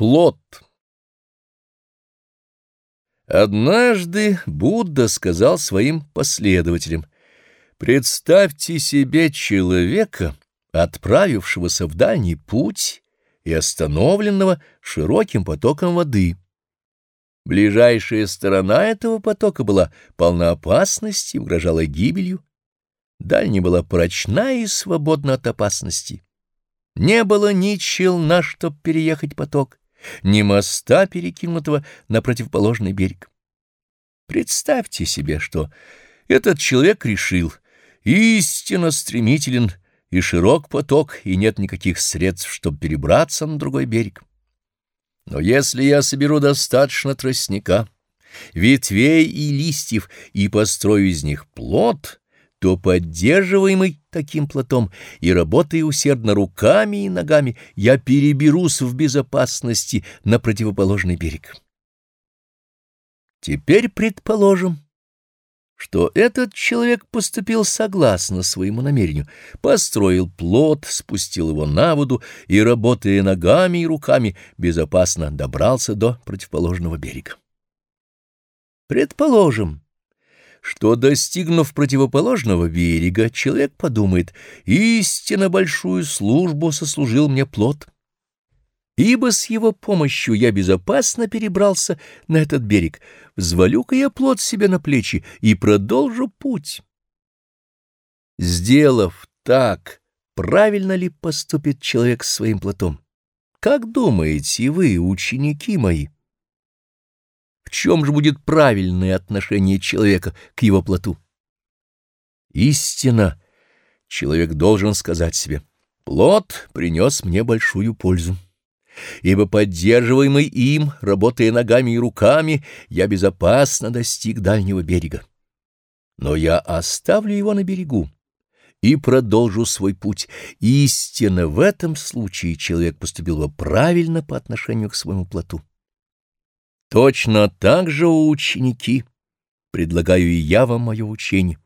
Плод. Однажды Будда сказал своим последователям, «Представьте себе человека, отправившегося в дальний путь и остановленного широким потоком воды. Ближайшая сторона этого потока была полна опасности угрожала гибелью. Дальняя была прочна и свободна от опасности. Не было ни челна, чтоб переехать поток, ни моста, перекинутого на противоположный берег. Представьте себе, что этот человек решил, истинно стремителен и широк поток, и нет никаких средств, чтобы перебраться на другой берег. Но если я соберу достаточно тростника, ветвей и листьев и построю из них плод — то поддерживаемый таким плотом и работая усердно руками и ногами, я переберусь в безопасности на противоположный берег. Теперь предположим, что этот человек поступил согласно своему намерению, построил плот, спустил его на воду и, работая ногами и руками, безопасно добрался до противоположного берега. Предположим, что, достигнув противоположного берега, человек подумает, истинно большую службу сослужил мне плод, ибо с его помощью я безопасно перебрался на этот берег, взвалю-ка я плод себе на плечи и продолжу путь. Сделав так, правильно ли поступит человек с своим плотом? Как думаете вы, ученики мои? В чем же будет правильное отношение человека к его плоту? Истина. Человек должен сказать себе, плод принес мне большую пользу. Ибо поддерживаемый им, работая ногами и руками, я безопасно достиг дальнего берега. Но я оставлю его на берегу и продолжу свой путь. Истинно в этом случае человек поступил бы правильно по отношению к своему плоту. Точно так же, ученики, предлагаю и я вам мое учение,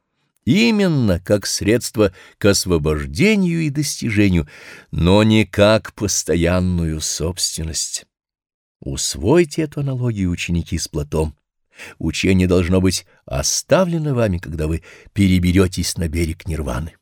именно как средство к освобождению и достижению, но не как постоянную собственность. Усвойте эту аналогию, ученики, с Платом. Учение должно быть оставлено вами, когда вы переберетесь на берег Нирваны.